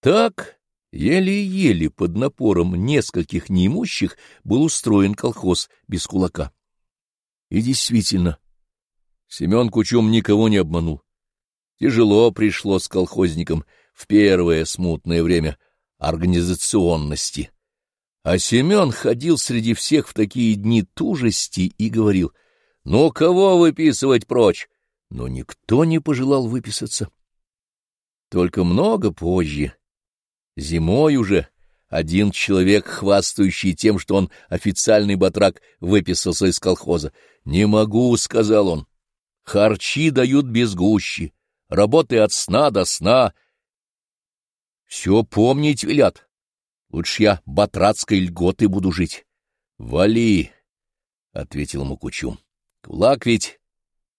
Так, еле-еле под напором нескольких неимущих был устроен колхоз без кулака. И действительно, Семен Кучум никого не обманул. Тяжело пришло с колхозником в первое смутное время организационности. А Семен ходил среди всех в такие дни тужести и говорил, «Ну, кого выписывать прочь?» Но никто не пожелал выписаться. Только много позже, зимой уже, один человек, хвастающий тем, что он официальный батрак, выписался из колхоза. «Не могу», — сказал он, — «харчи дают без гущи, работы от сна до сна». Все помнить велят. Лучше я батрацкой льготы буду жить. — Вали, — ответил ему Кучум. — Кулак ведь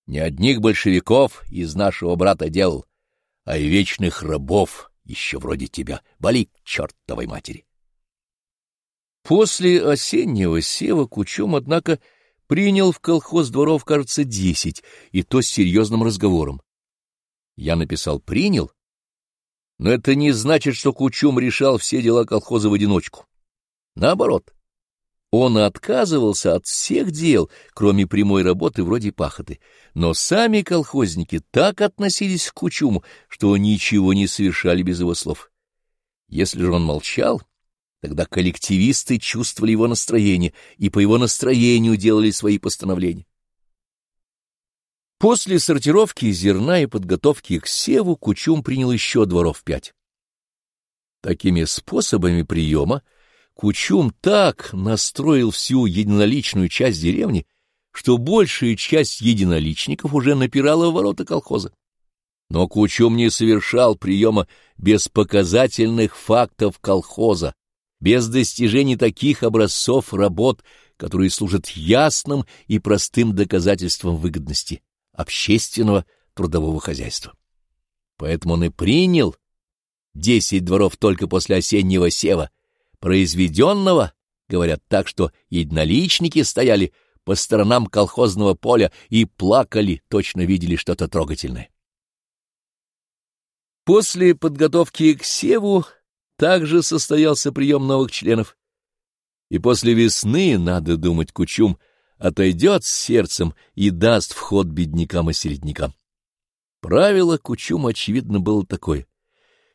не одних большевиков из нашего брата делал, а и вечных рабов еще вроде тебя. Вали к чертовой матери. После осеннего сева Кучум, однако, принял в колхоз дворов, кажется, десять, и то с серьезным разговором. Я написал «принял», но это не значит, что Кучум решал все дела колхоза в одиночку. Наоборот, он отказывался от всех дел, кроме прямой работы вроде пахоты, но сами колхозники так относились к Кучуму, что ничего не совершали без его слов. Если же он молчал, тогда коллективисты чувствовали его настроение и по его настроению делали свои постановления. После сортировки зерна и подготовки к севу Кучум принял еще дворов пять. Такими способами приема Кучум так настроил всю единоличную часть деревни, что большая часть единоличников уже напирала в ворота колхоза. Но Кучум не совершал приема без показательных фактов колхоза, без достижений таких образцов работ, которые служат ясным и простым доказательством выгодности общественного трудового хозяйства. Поэтому он и принял десять дворов только после осеннего сева, произведенного, говорят так, что единоличники стояли по сторонам колхозного поля и плакали, точно видели что-то трогательное. После подготовки к севу также состоялся прием новых членов. И после весны, надо думать, Кучум — отойдет с сердцем и даст вход беднякам и середнякам. Правило Кучума, очевидно, было такое.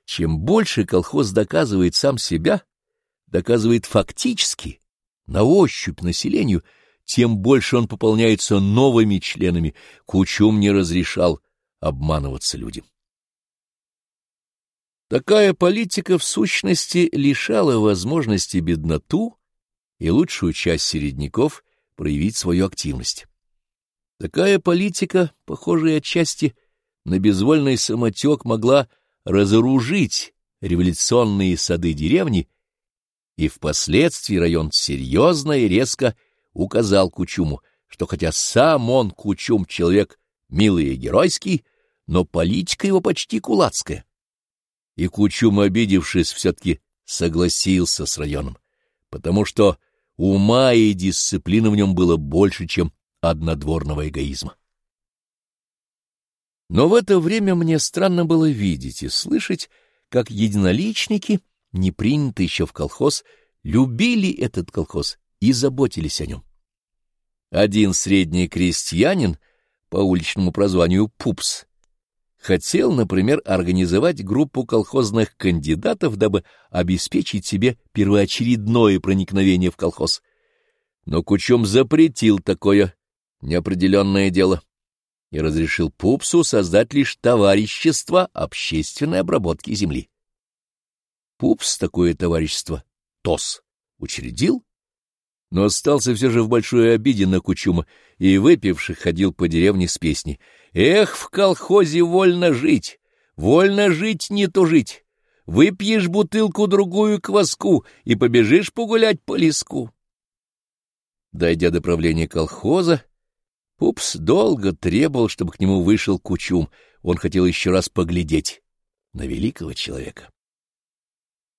Чем больше колхоз доказывает сам себя, доказывает фактически, на ощупь населению, тем больше он пополняется новыми членами. Кучум не разрешал обманываться людям. Такая политика в сущности лишала возможности бедноту и лучшую часть середняков проявить свою активность. Такая политика, похожая отчасти на безвольный самотек, могла разоружить революционные сады деревни, и впоследствии район серьезно и резко указал Кучуму, что хотя сам он, Кучум, человек милый и геройский, но политика его почти кулацкая. И Кучум, обидевшись, все-таки согласился с районом, потому что Ума и дисциплины в нем было больше, чем однодворного эгоизма. Но в это время мне странно было видеть и слышать, как единоличники, не принятые еще в колхоз, любили этот колхоз и заботились о нем. Один средний крестьянин, по уличному прозванию Пупс, хотел, например, организовать группу колхозных кандидатов, дабы обеспечить себе первоочередное проникновение в колхоз. Но Кучум запретил такое неопределенное дело и разрешил Пупсу создать лишь товарищество общественной обработки земли. Пупс такое товарищество, ТОС, учредил, но остался все же в большой обиде на Кучума и, выпивших, ходил по деревне с песней — Эх, в колхозе вольно жить, вольно жить не тужить. Выпьешь бутылку-другую кваску и побежишь погулять по леску. Дойдя до правления колхоза, Пупс долго требовал, чтобы к нему вышел Кучум. Он хотел еще раз поглядеть на великого человека.